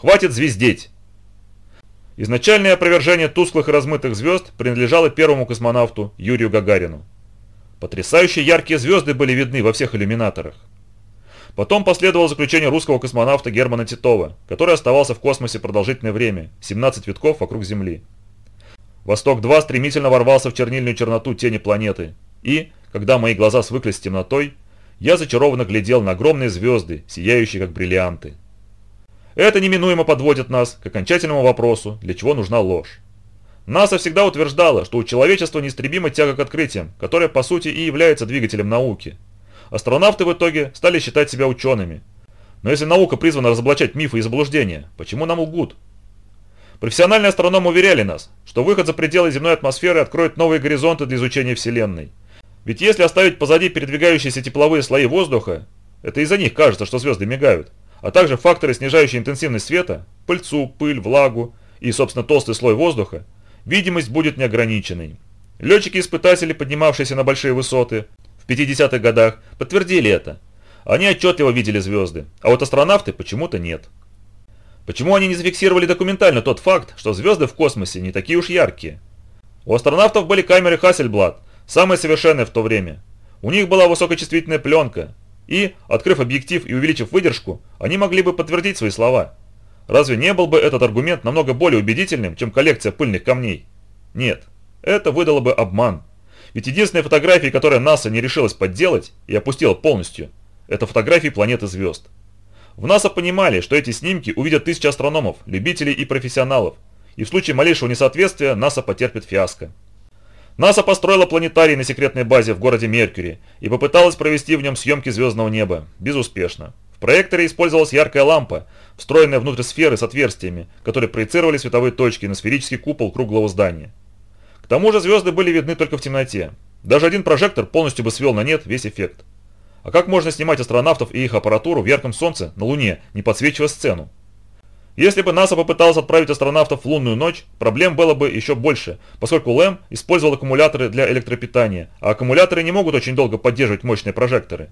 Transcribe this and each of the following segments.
Хватит звездеть! Изначальное опровержение тусклых и размытых звезд принадлежало первому космонавту Юрию Гагарину. Потрясающие яркие звезды были видны во всех иллюминаторах. Потом последовало заключение русского космонавта Германа Титова, который оставался в космосе продолжительное время, 17 витков вокруг Земли. Восток-2 стремительно ворвался в чернильную черноту тени планеты, и, когда мои глаза свыклись с темнотой, я зачарованно глядел на огромные звезды, сияющие как бриллианты. Это неминуемо подводит нас к окончательному вопросу, для чего нужна ложь. НАСА всегда утверждала, что у человечества неистребима тяга к открытиям, которая по сути и является двигателем науки. Астронавты в итоге стали считать себя учеными. Но если наука призвана разоблачать мифы и заблуждения, почему нам лгут? Профессиональные астрономы уверяли нас, что выход за пределы земной атмосферы откроет новые горизонты для изучения Вселенной. Ведь если оставить позади передвигающиеся тепловые слои воздуха, это из-за них кажется, что звезды мигают, а также факторы, снижающие интенсивность света, пыльцу, пыль, влагу и, собственно, толстый слой воздуха, видимость будет неограниченной. Летчики-испытатели, поднимавшиеся на большие высоты в 50-х годах, подтвердили это. Они отчетливо видели звезды, а вот астронавты почему-то нет. Почему они не зафиксировали документально тот факт, что звезды в космосе не такие уж яркие? У астронавтов были камеры Хассельблад, самые совершенные в то время. У них была высокочувствительная пленка, и, открыв объектив и увеличив выдержку, они могли бы подтвердить свои слова. Разве не был бы этот аргумент намного более убедительным, чем коллекция пыльных камней? Нет, это выдало бы обман. Ведь единственные фотографии, которые НАСА не решилась подделать и опустила полностью, это фотографии планеты звезд. В НАСА понимали, что эти снимки увидят тысячи астрономов, любителей и профессионалов, и в случае малейшего несоответствия НАСА потерпит фиаско. НАСА построила планетарий на секретной базе в городе Меркьюри и попыталась провести в нем съемки звездного неба, безуспешно. В проекторе использовалась яркая лампа, встроенная внутрь сферы с отверстиями, которые проецировали световые точки на сферический купол круглого здания. К тому же звезды были видны только в темноте. Даже один прожектор полностью бы свел на нет весь эффект. А как можно снимать астронавтов и их аппаратуру в ярком солнце на Луне, не подсвечивая сцену? Если бы НАСА попыталась отправить астронавтов в лунную ночь, проблем было бы еще больше, поскольку ЛЭМ использовал аккумуляторы для электропитания, а аккумуляторы не могут очень долго поддерживать мощные прожекторы.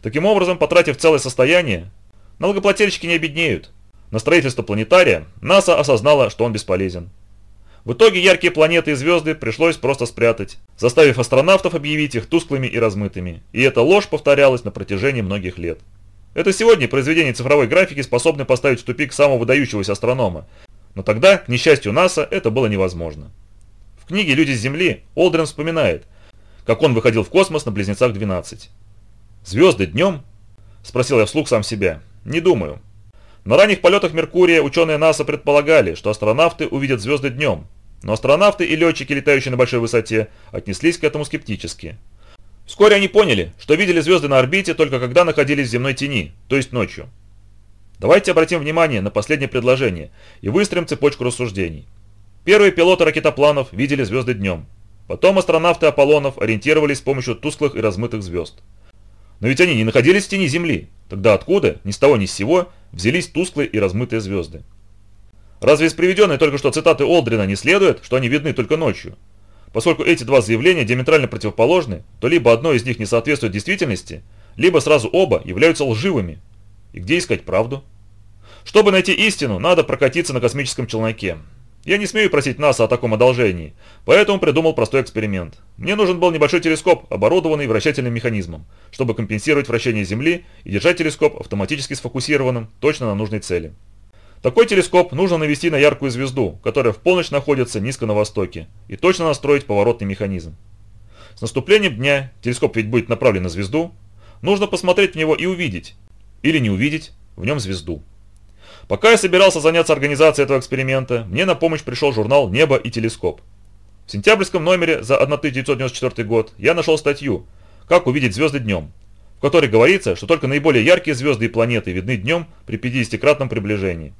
Таким образом, потратив целое состояние, налогоплательщики не обеднеют. На строительство планетария НАСА осознала, что он бесполезен. В итоге яркие планеты и звезды пришлось просто спрятать, заставив астронавтов объявить их тусклыми и размытыми. И эта ложь повторялась на протяжении многих лет. Это сегодня произведения цифровой графики способны поставить в тупик самого выдающегося астронома. Но тогда, к несчастью НАСА, это было невозможно. В книге «Люди с Земли» Олдрен вспоминает, как он выходил в космос на Близнецах-12. «Звезды днем?» – спросил я вслух сам себя. «Не думаю. На ранних полетах Меркурия ученые НАСА предполагали, что астронавты увидят звезды днем, но астронавты и летчики, летающие на большой высоте, отнеслись к этому скептически. Вскоре они поняли, что видели звезды на орбите только когда находились в земной тени, то есть ночью. Давайте обратим внимание на последнее предложение и выстроим цепочку рассуждений. Первые пилоты ракетопланов видели звезды днем. Потом астронавты Аполлонов ориентировались с помощью тусклых и размытых звезд. Но ведь они не находились в тени Земли. Тогда откуда, ни с того ни с сего, взялись тусклые и размытые звезды? Разве из приведенной только что цитаты Олдрина не следует, что они видны только ночью? Поскольку эти два заявления диаметрально противоположны, то либо одно из них не соответствует действительности, либо сразу оба являются лживыми. И где искать правду? Чтобы найти истину, надо прокатиться на космическом челноке. Я не смею просить НАСА о таком одолжении, поэтому придумал простой эксперимент. Мне нужен был небольшой телескоп, оборудованный вращательным механизмом, чтобы компенсировать вращение Земли и держать телескоп автоматически сфокусированным точно на нужной цели. Такой телескоп нужно навести на яркую звезду, которая в полночь находится низко на востоке, и точно настроить поворотный механизм. С наступлением дня, телескоп ведь будет направлен на звезду, нужно посмотреть в него и увидеть, или не увидеть, в нем звезду. Пока я собирался заняться организацией этого эксперимента, мне на помощь пришел журнал «Небо и телескоп». В сентябрьском номере за 1994 год я нашел статью «Как увидеть звезды днем», в которой говорится, что только наиболее яркие звезды и планеты видны днем при 50-кратном приближении.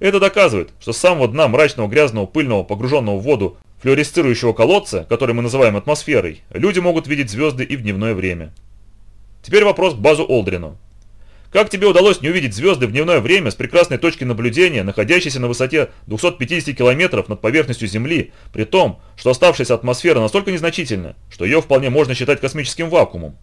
Это доказывает, что с самого дна мрачного, грязного, пыльного, погруженного в воду флюоресцирующего колодца, который мы называем атмосферой, люди могут видеть звезды и в дневное время. Теперь вопрос к базу Олдрину. Как тебе удалось не увидеть звезды в дневное время с прекрасной точки наблюдения, находящейся на высоте 250 километров над поверхностью Земли, при том, что оставшаяся атмосфера настолько незначительна, что ее вполне можно считать космическим вакуумом?